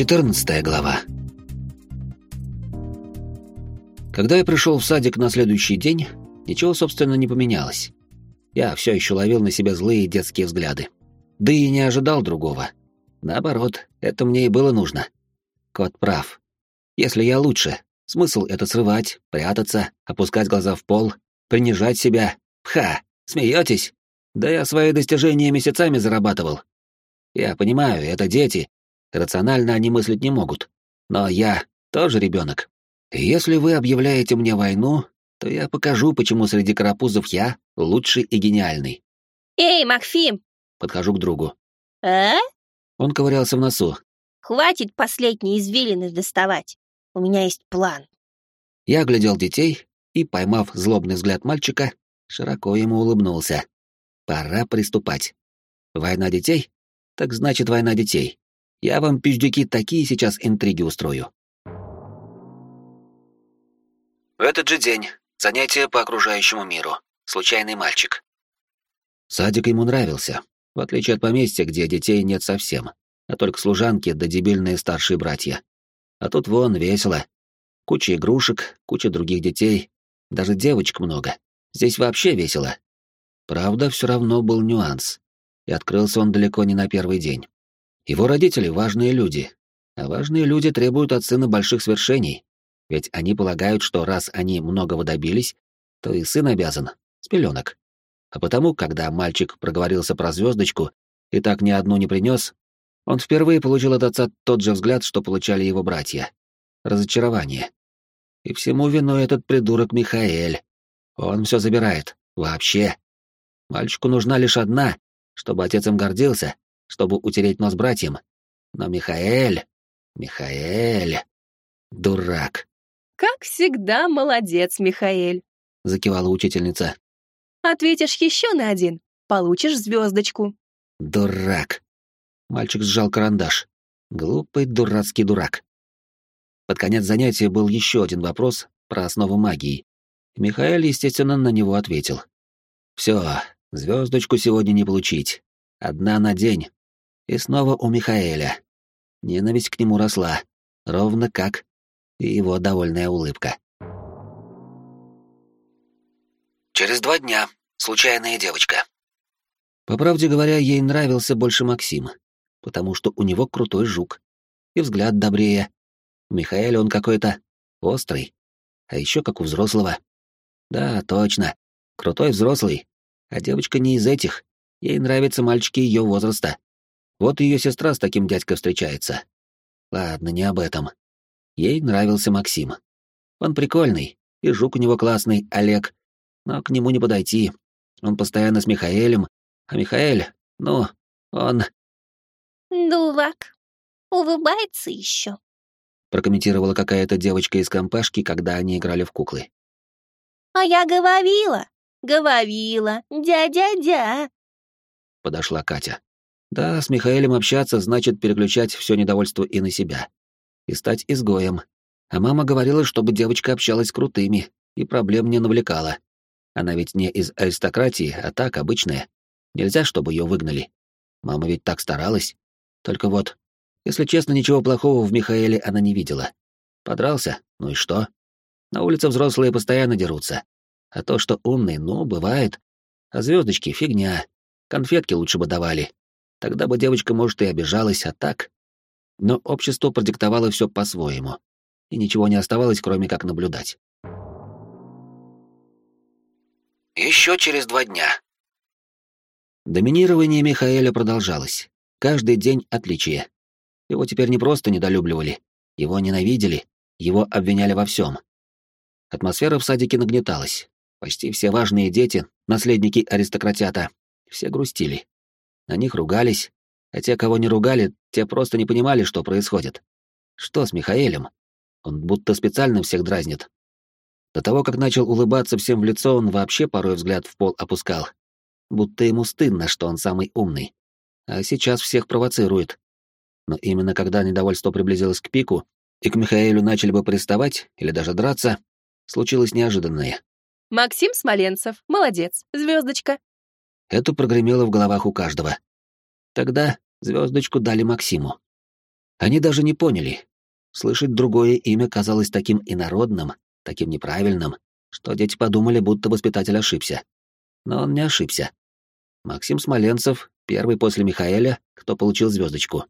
14 глава. Когда я пришел в садик на следующий день, ничего, собственно, не поменялось. Я все еще ловил на себя злые детские взгляды. Да и не ожидал другого. Наоборот, это мне и было нужно. Кот прав. Если я лучше, смысл это срывать, прятаться, опускать глаза в пол, принижать себя. Ха, смеетесь? Да я свои достижения месяцами зарабатывал. Я понимаю, это дети, рационально они мыслить не могут. Но я тоже ребенок. И если вы объявляете мне войну, то я покажу, почему среди карапузов я лучший и гениальный. Эй, Макфим! Подхожу к другу. А? Он ковырялся в носу. Хватит последние извилины доставать. У меня есть план. Я оглядел детей и, поймав злобный взгляд мальчика, широко ему улыбнулся. Пора приступать. Война детей? Так значит, война детей. Я вам, пиздюки, такие сейчас интриги устрою. В этот же день. Занятие по окружающему миру. Случайный мальчик. Садик ему нравился, в отличие от поместья, где детей нет совсем, а только служанки да дебильные старшие братья. А тут вон весело. Куча игрушек, куча других детей, даже девочек много. Здесь вообще весело. Правда, все равно был нюанс. И открылся он далеко не на первый день. Его родители — важные люди, а важные люди требуют от сына больших свершений, ведь они полагают, что раз они многого добились, то и сын обязан, с пеленок. А потому, когда мальчик проговорился про звездочку и так ни одну не принес, он впервые получил от отца тот же взгляд, что получали его братья. Разочарование. И всему виной этот придурок Михаэль. Он все забирает. Вообще. Мальчику нужна лишь одна, чтобы отец им гордился, чтобы утереть нос братьям. Но Михаэль... Михаэль... Дурак. «Как всегда, молодец, Михаэль», — закивала учительница. «Ответишь еще на один, получишь звездочку». Дурак. Мальчик сжал карандаш. Глупый дурацкий дурак. Под конец занятия был еще один вопрос про основу магии. Михаил, естественно, на него ответил. Все, звездочку сегодня не получить. Одна на день. И снова у Михаэля. Ненависть к нему росла, ровно как и его довольная улыбка. Через два дня. Случайная девочка. По правде говоря, ей нравился больше Максим, потому что у него крутой жук. И взгляд добрее. У Михаэля он какой-то острый. А еще как у взрослого. Да, точно. Крутой взрослый. А девочка не из этих. Ей нравятся мальчики ее возраста. Вот ее сестра с таким дядькой встречается. Ладно, не об этом. Ей нравился Максим. Он прикольный, и жук у него классный, Олег. Но к нему не подойти. Он постоянно с Михаэлем, а Михаэль, ну, он... Дурак. Улыбается еще. Прокомментировала какая-то девочка из компашки, когда они играли в куклы. А я говорила, говорила, дядя-дя. Подошла Катя. Да, с Михаэлем общаться значит переключать все недовольство и на себя. И стать изгоем. А мама говорила, чтобы девочка общалась с крутыми и проблем не навлекала. Она ведь не из аристократии, а так, обычная. Нельзя, чтобы ее выгнали. Мама ведь так старалась. Только вот, если честно, ничего плохого в Михаэле она не видела. Подрался, ну и что? На улице взрослые постоянно дерутся. А то, что умный, ну, бывает. А звездочки — фигня. Конфетки лучше бы давали. Тогда бы девочка, может, и обижалась, а так... Но общество продиктовало все по-своему, и ничего не оставалось, кроме как наблюдать. Еще через два дня. Доминирование Михаэля продолжалось. Каждый день отличие. Его теперь не просто недолюбливали, его ненавидели, его обвиняли во всем. Атмосфера в садике нагнеталась. Почти все важные дети, наследники аристократята, все грустили. На них ругались, а те, кого не ругали, те просто не понимали, что происходит. Что с Михаэлем? Он будто специально всех дразнит. До того, как начал улыбаться всем в лицо, он вообще порой взгляд в пол опускал. Будто ему стыдно, что он самый умный. А сейчас всех провоцирует. Но именно когда недовольство приблизилось к пику, и к Михаэлю начали бы приставать или даже драться, случилось неожиданное. «Максим Смоленцев, молодец, звездочка. Это прогремело в головах у каждого. Тогда звездочку дали Максиму. Они даже не поняли. Слышать другое имя казалось таким инородным, таким неправильным, что дети подумали, будто воспитатель ошибся. Но он не ошибся. Максим Смоленцев, первый после Михаэля, кто получил звездочку.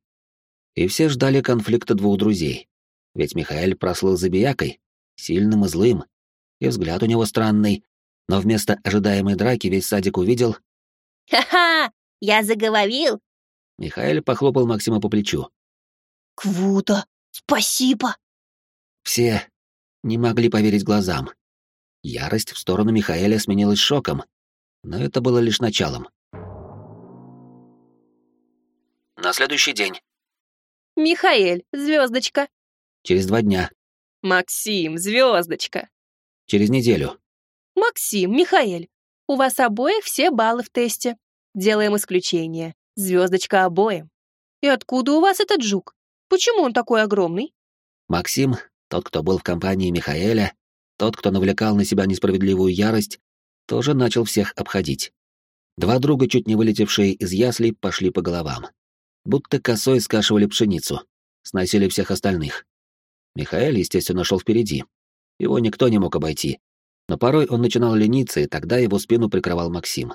И все ждали конфликта двух друзей. Ведь Михаэль прослыл забиякой, сильным и злым, и взгляд у него странный, но вместо ожидаемой драки весь садик увидел... «Ха-ха! Я заговорил!» Михаэль похлопал Максима по плечу. «Круто! Спасибо!» Все не могли поверить глазам. Ярость в сторону Михаэля сменилась шоком, но это было лишь началом. На следующий день. Михаэль, звездочка. Через два дня. Максим, звездочка. Через неделю. Максим, Михаэль, у вас обоих все баллы в тесте. Делаем исключение. Звездочка обоим. И откуда у вас этот жук? Почему он такой огромный? Максим, тот, кто был в компании Михаэля, тот, кто навлекал на себя несправедливую ярость, тоже начал всех обходить. Два друга, чуть не вылетевшие из яслей, пошли по головам. Будто косой скашивали пшеницу, сносили всех остальных. Михаэль, естественно, шел впереди. Его никто не мог обойти. Но порой он начинал лениться, и тогда его спину прикрывал Максим.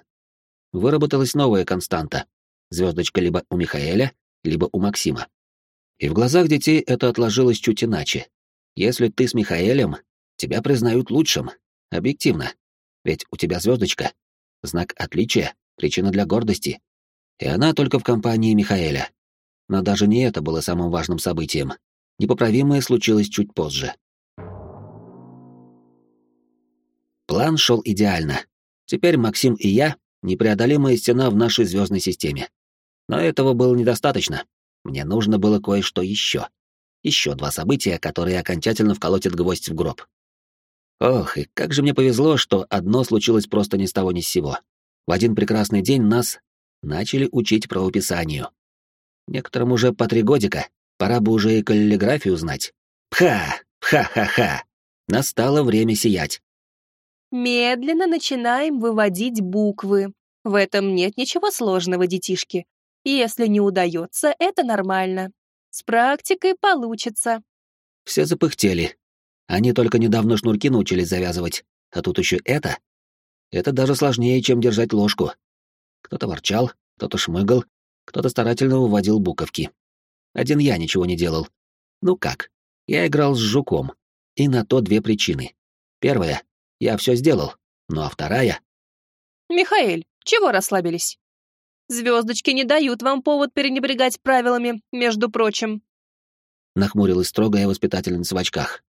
Выработалась новая константа. Звездочка либо у Михаэля, либо у Максима. И в глазах детей это отложилось чуть иначе. Если ты с Михаэлем, тебя признают лучшим. Объективно. Ведь у тебя звездочка. Знак отличия, причина для гордости. И она только в компании Михаэля. Но даже не это было самым важным событием. Непоправимое случилось чуть позже. План шел идеально. Теперь Максим и я — непреодолимая стена в нашей звездной системе. Но этого было недостаточно. Мне нужно было кое-что еще. Еще два события, которые окончательно вколотят гвоздь в гроб. Ох, и как же мне повезло, что одно случилось просто ни с того ни с сего. В один прекрасный день нас начали учить правописанию. Некоторым уже по три годика, пора бы уже и каллиграфию знать. Пха! Ха-ха-ха! Настало время сиять. Медленно начинаем выводить буквы. В этом нет ничего сложного, детишки. Если не удается, это нормально. С практикой получится. Все запыхтели. Они только недавно шнурки научились завязывать, а тут еще это. Это даже сложнее, чем держать ложку. Кто-то ворчал, кто-то шмыгал, кто-то старательно выводил буковки. Один я ничего не делал. Ну как? Я играл с жуком. И на то две причины. Первая — я все сделал. Ну а вторая... Михаэль, чего расслабились? Звездочки не дают вам повод перенебрегать правилами, между прочим. Нахмурилась строгая воспитательница в очках.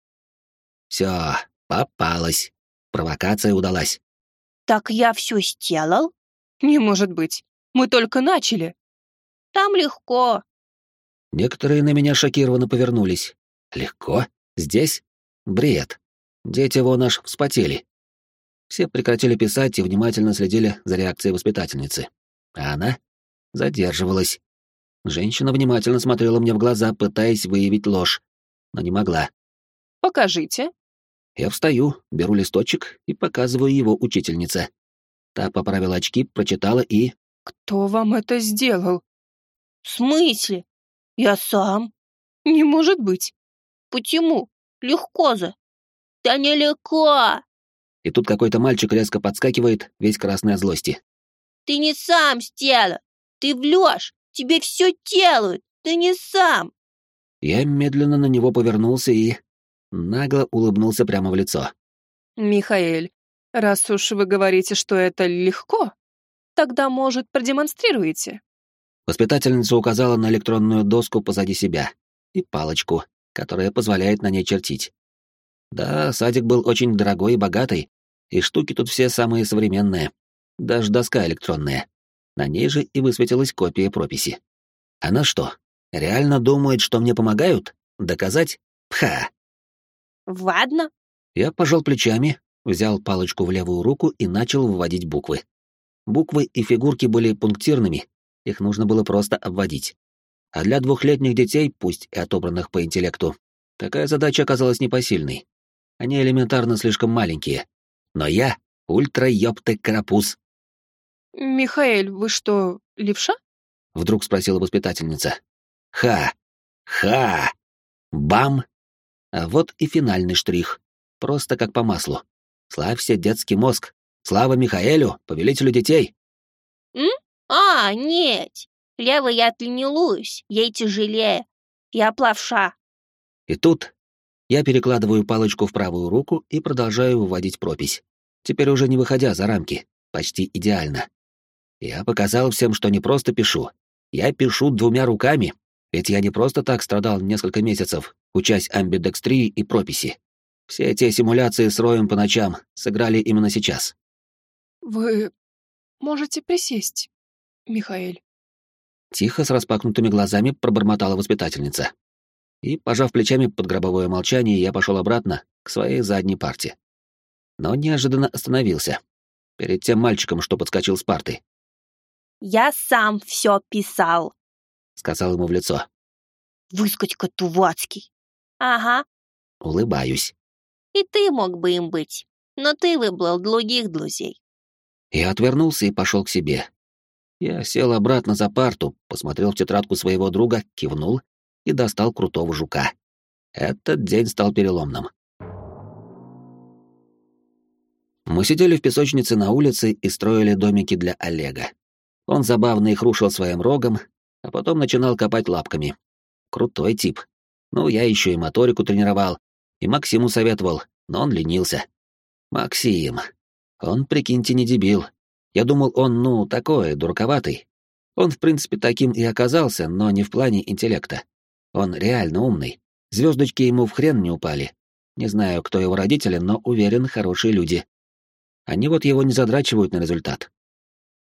Все, попалась. Провокация удалась. Так я все сделал? Не может быть. Мы только начали. Там легко. Некоторые на меня шокированно повернулись. Легко? Здесь? Бред. Дети вон аж вспотели. Все прекратили писать и внимательно следили за реакцией воспитательницы. А она задерживалась. Женщина внимательно смотрела мне в глаза, пытаясь выявить ложь, но не могла. «Покажите». Я встаю, беру листочек и показываю его учительнице. Та поправила очки, прочитала и... «Кто вам это сделал?» «В смысле? Я сам». «Не может быть». «Почему? Легко же». «Да нелегко». И тут какой-то мальчик резко подскакивает, весь красный от злости. «Ты не сам сделал. Ты влёшь. Тебе все делают. Ты не сам». Я медленно на него повернулся и... нагло улыбнулся прямо в лицо. «Михаэль, раз уж вы говорите, что это легко, тогда, может, продемонстрируете?» Воспитательница указала на электронную доску позади себя и палочку, которая позволяет на ней чертить. Да, садик был очень дорогой и богатый, и штуки тут все самые современные. Даже доска электронная. На ней же и высветилась копия прописи. Она что, реально думает, что мне помогают? Доказать? Пха! Ладно. Я пожал плечами, взял палочку в левую руку и начал выводить буквы. Буквы и фигурки были пунктирными, их нужно было просто обводить. А для двухлетних детей, пусть и отобранных по интеллекту, такая задача оказалась непосильной. Они элементарно слишком маленькие. Но я — ультра-ёпты-карапуз. «Михаэль, вы что, левша?» — вдруг спросила воспитательница. «Ха! Ха! Бам! А вот и финальный штрих. Просто как по маслу. Славься, детский мозг. Слава Михаэлю, повелителю детей. М? А, нет. Лево я тренируюсь, ей тяжелее. Я плавша. И тут я перекладываю палочку в правую руку и продолжаю выводить пропись. Теперь уже не выходя за рамки. Почти идеально. Я показал всем, что не просто пишу. Я пишу двумя руками, ведь я не просто так страдал несколько месяцев, учась амбидекстрии и прописи. Все эти симуляции с роем по ночам сыграли именно сейчас. Вы можете присесть, Михаэль. Тихо, с распахнутыми глазами, пробормотала воспитательница. И, пожав плечами под гробовое молчание, я пошел обратно к своей задней парте. Но неожиданно остановился. Перед тем мальчиком, что подскочил с парты. Я сам все писал, Сказал ему в лицо. выскочка Тувацкий. Ага, Улыбаюсь. и ты мог бы им быть, но ты выбрал других друзей. Я отвернулся и пошел к себе. Я сел обратно за парту, посмотрел в тетрадку своего друга, кивнул и достал крутого жука. Этот день стал переломным. Мы сидели в песочнице на улице и строили домики для Олега. Он забавно их рушил своим рогом, а потом начинал копать лапками. Крутой тип. Ну, я еще и моторику тренировал, и Максиму советовал, но он ленился. Максим. Он, прикиньте, не дебил. Я думал, он, ну, такой, дураковатый. Он, в принципе, таким и оказался, но не в плане интеллекта. Он реально умный. Звездочки ему в хрен не упали. Не знаю, кто его родители, но уверен, хорошие люди. Они вот его не задрачивают на результат.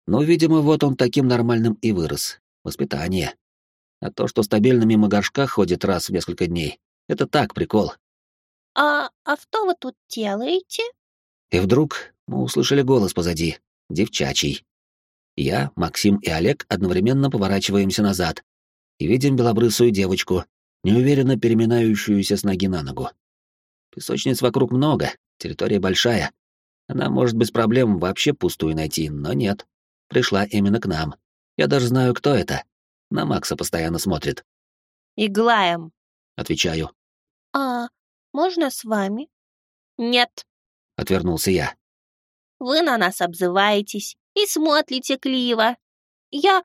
Но, видимо, вот он таким нормальным и вырос. Воспитание. А то, что стабильно мимо горшка ходит раз в несколько дней, это так, прикол. А, а что вы тут делаете? И вдруг мы услышали голос позади, девчачий. Я, Максим и Олег одновременно поворачиваемся назад и видим белобрысую девочку, неуверенно переминающуюся с ноги на ногу. Песочниц вокруг много, территория большая. Она может без проблем вообще пустую найти, но нет. Пришла именно к нам. Я даже знаю, кто это. На Макса постоянно смотрит. Иглаем. Отвечаю. А, можно с вами? Нет, Отвернулся я. вы на нас обзываетесь и смотрите криво. Я...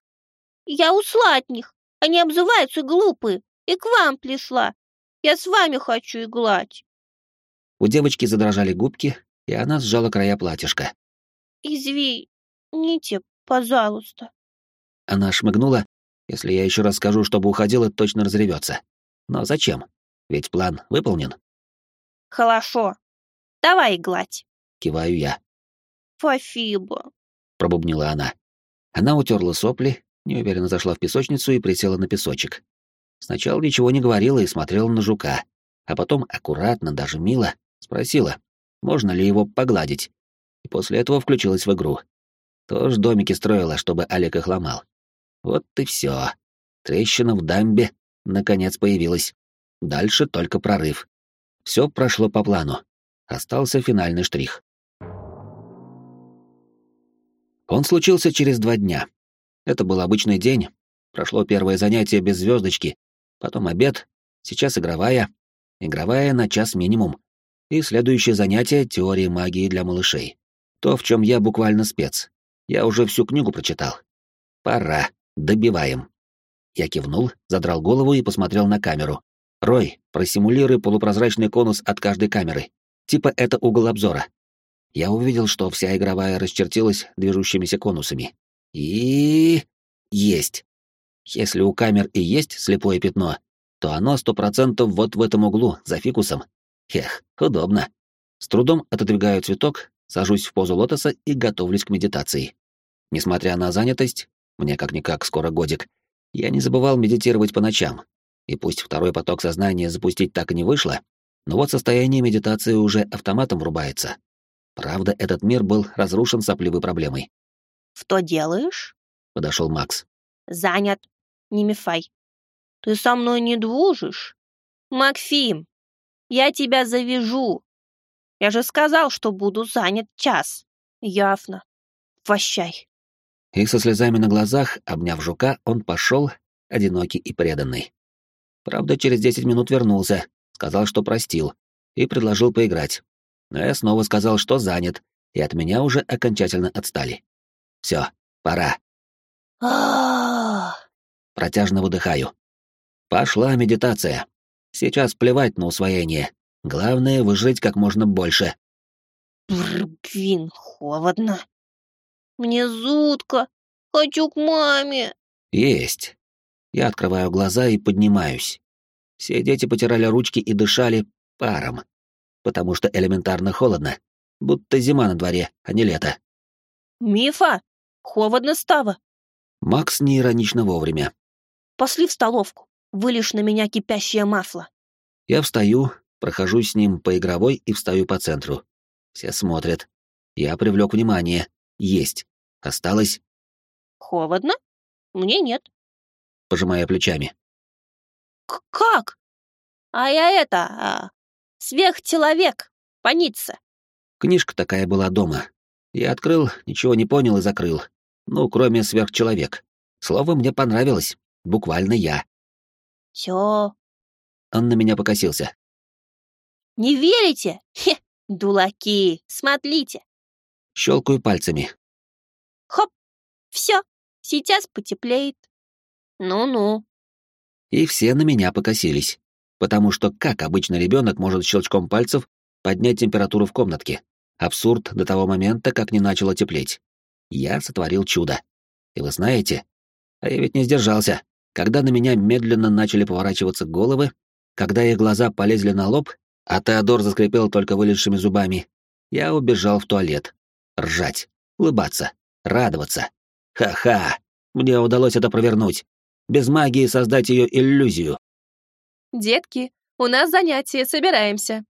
я ушла от них. Они обзываются глупые. И к вам пришла. Я с вами хочу иглать. У девочки задрожали губки, и она сжала края платьишка. Извините, пожалуйста. Она шмыгнула. Если я еще раз скажу, чтобы уходила, точно разревется. Но зачем? Ведь план выполнен. Хорошо. Давай иглать. Киваю я. Спасибо. Пробубнила она. Она утерла сопли, неуверенно зашла в песочницу и присела на песочек. Сначала ничего не говорила и смотрела на жука, а потом аккуратно, даже мило, спросила, можно ли его погладить. И после этого включилась в игру. Тоже домики строила, чтобы Олег их ломал. Вот и все. Трещина в дамбе наконец появилась. Дальше только прорыв. Все прошло по плану. Остался финальный штрих. Он случился через два дня. Это был обычный день. Прошло первое занятие без звездочки, потом обед, сейчас игровая, игровая на час минимум. И следующее занятие — теории магии для малышей. То, в чем я буквально спец. Я уже всю книгу прочитал. Пора, добиваем. Я кивнул, задрал голову и посмотрел на камеру. Рой, просимулируй полупрозрачный конус от каждой камеры. Типа это угол обзора. Я увидел, что вся игровая расчертилась движущимися конусами. И... есть. Если у камер и есть слепое пятно, то оно сто процентов вот в этом углу, за фикусом. Эх, удобно. С трудом отодвигаю цветок, сажусь в позу лотоса и готовлюсь к медитации. Несмотря на занятость, мне как-никак скоро годик, я не забывал медитировать по ночам. И пусть второй поток сознания запустить так и не вышло, но вот состояние медитации уже автоматом врубается. Правда, этот мир был разрушен сопливой проблемой. Что делаешь? Подошел Макс. Занят. Не мифай. Ты со мной не дружишь? Максим, я тебя завяжу. Я же сказал, что буду занят час. Явно. Прощай. И со слезами на глазах, обняв жука, он пошел, одинокий и преданный. Правда, через 10 минут вернулся, сказал, что простил, и предложил поиграть. Но я снова сказал, что занят, и от меня уже окончательно отстали. Все, пора. Протяжно выдыхаю. Пошла медитация. Сейчас плевать на усвоение. Главное — выжить как можно больше. Бргвин, холодно. Мне жутко. Хочу к маме. Есть. Я открываю глаза и поднимаюсь. Все дети потирали ручки и дышали паром, потому что элементарно холодно, будто зима на дворе, а не лето. Мифа, холодно стало. Макс неиронично вовремя. Пошли в столовку, вылишь на меня кипящее масло. Я встаю, прохожу с ним по игровой и встаю по центру. Все смотрят. Я привлек внимание. Есть. Осталось... Холодно? Мне нет. Пожимая плечами. К как? А я это... А, сверхчеловек. Паница. Книжка такая была дома. Я открыл, ничего не понял и закрыл. Ну, кроме сверхчеловек. Слово мне понравилось. Буквально я. Чё? Он на меня покосился. Не верите? Хе, дулаки, смотрите. Щелкаю пальцами. Хоп, все, сейчас потеплеет. Ну-ну. И все на меня покосились. Потому что как обычно ребенок может щелчком пальцев поднять температуру в комнатке? Абсурд до того момента, как не начало теплеть. Я сотворил чудо. И вы знаете, а я ведь не сдержался. Когда на меня медленно начали поворачиваться головы, когда их глаза полезли на лоб, а Теодор заскрипел только вылезшими зубами, я убежал в туалет. Ржать, улыбаться, радоваться. Ха-ха, мне удалось это провернуть. Без магии создать ее иллюзию. Детки, у нас занятие, собираемся.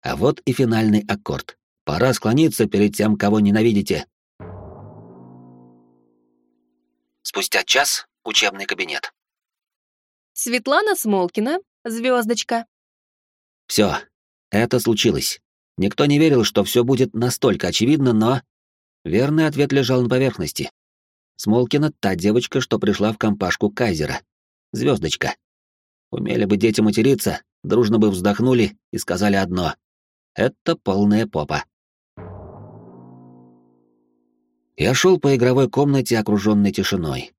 А вот и финальный аккорд. Пора склониться перед тем, кого ненавидите. Спустя час учебный кабинет. Светлана Смолкина, звездочка. Все, это случилось. Никто не верил, что все будет настолько очевидно, но... Верный ответ лежал на поверхности. Смолкина — та девочка, что пришла в компашку Кайзера. Звездочка. Умели бы дети материться, дружно бы вздохнули и сказали одно. Это полная попа. Я шел по игровой комнате, окруженной тишиной.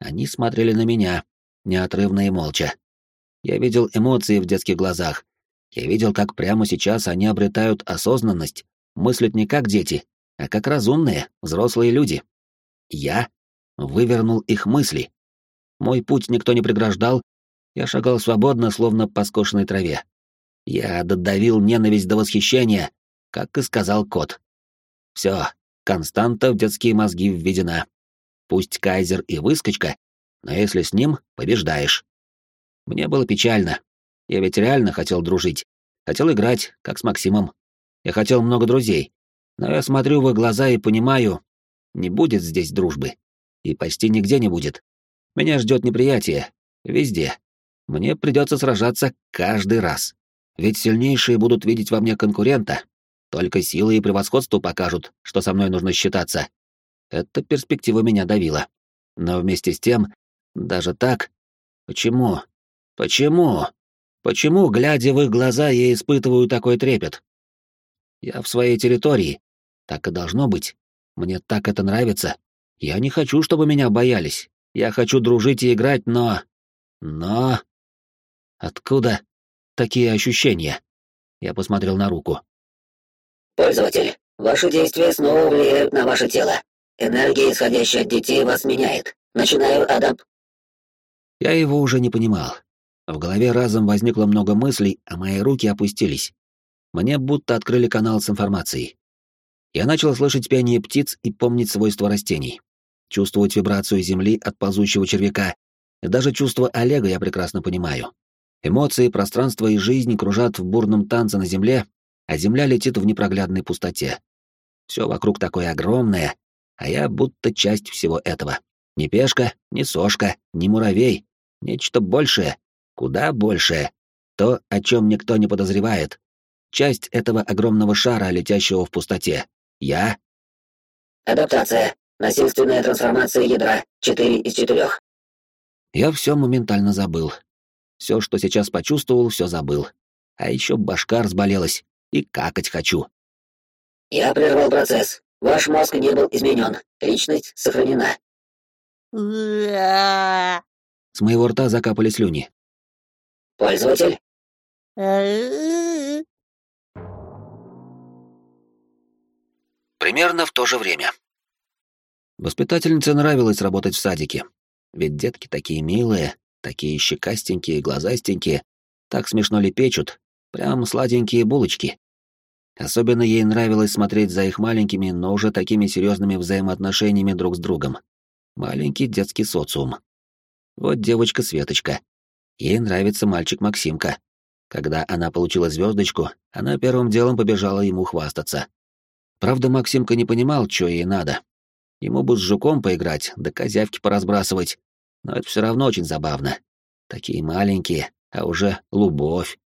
Они смотрели на меня, неотрывно и молча. Я видел эмоции в детских глазах. Я видел, как прямо сейчас они обретают осознанность, мыслят не как дети, а как разумные, взрослые люди. Я вывернул их мысли. Мой путь никто не преграждал, я шагал свободно, словно по скошенной траве. Я додавил ненависть до восхищения, как и сказал кот. Все, константа в детские мозги введена. Пусть кайзер и выскочка, но если с ним, побеждаешь. Мне было печально. Я ведь реально хотел дружить. Хотел играть, как с Максимом. Я хотел много друзей. Но я смотрю в их глаза и понимаю, не будет здесь дружбы. И почти нигде не будет. Меня ждет неприятие. Везде. Мне придется сражаться каждый раз. Ведь сильнейшие будут видеть во мне конкурента, только сила и превосходство покажут, что со мной нужно считаться. Эта перспектива меня давила. Но вместе с тем, даже так... Почему? Почему? Почему, глядя в их глаза, я испытываю такой трепет? Я в своей территории. Так и должно быть. Мне так это нравится. Я не хочу, чтобы меня боялись. Я хочу дружить и играть, но... Но... Откуда такие ощущения? Я посмотрел на руку. Пользователь, ваши действия снова влияют на ваше тело. Энергия, исходящая от детей, вас меняет. Начинаю адап... Я его уже не понимал. В голове разом возникло много мыслей, а мои руки опустились. Мне будто открыли канал с информацией. Я начал слышать пение птиц и помнить свойства растений. Чувствовать вибрацию земли от ползущего червяка. И даже чувство Олега я прекрасно понимаю. Эмоции, пространство и жизнь кружат в бурном танце на земле, а земля летит в непроглядной пустоте. Все вокруг такое огромное, а я будто часть всего этого. Ни пешка, ни сошка, ни муравей. Нечто большее, куда большее. То, о чем никто не подозревает. Часть этого огромного шара, летящего в пустоте. Я... Адаптация. Насильственная трансформация ядра. Четыре из четырех. Я все моментально забыл. Все, что сейчас почувствовал, все забыл. А еще башка разболелась, и какать хочу. Я прервал процесс. Ваш мозг не был изменен. Личность сохранена. С моего рта закапали слюни. Пользователь. Примерно в то же время. Воспитательнице нравилось работать в садике. Ведь детки такие милые, такие щекастенькие, глазастенькие, так смешно лепечут, прям сладенькие булочки. Особенно ей нравилось смотреть за их маленькими, но уже такими серьезными взаимоотношениями друг с другом. Маленький детский социум. Вот девочка Светочка. Ей нравится мальчик Максимка. Когда она получила звездочку, она первым делом побежала ему хвастаться. Правда, Максимка не понимал, что ей надо. Ему бы с жуком поиграть, да козявки поразбрасывать. Но это все равно очень забавно. Такие маленькие, а уже любовь.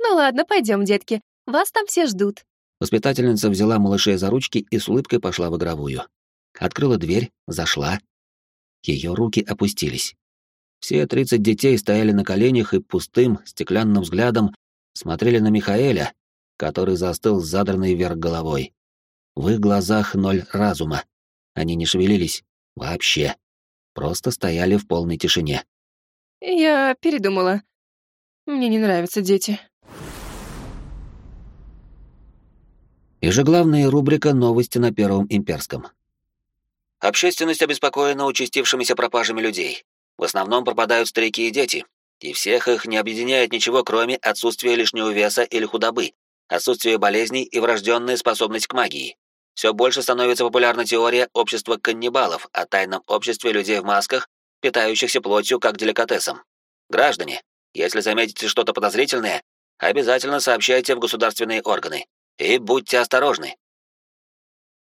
Ну ладно, пойдем, детки. Вас там все ждут. Воспитательница взяла малышей за ручки и с улыбкой пошла в игровую. Открыла дверь, зашла. Ее руки опустились. Все тридцать детей стояли на коленях и пустым, стеклянным взглядом смотрели на Михаэля, который застыл с задранной вверх головой. В их глазах ноль разума. Они не шевелились. Вообще. Просто стояли в полной тишине. Я передумала. Мне не нравятся дети. Ежеглавная рубрика «Новости на Первом Имперском». Общественность обеспокоена участившимися пропажами людей. В основном пропадают старики и дети, и всех их не объединяет ничего, кроме отсутствия лишнего веса или худобы, отсутствия болезней и врожденная способность к магии. Все больше становится популярна теория общества каннибалов о тайном обществе людей в масках, питающихся плотью как деликатесом. Граждане, если заметите что-то подозрительное, обязательно сообщайте в государственные органы. И будьте осторожны,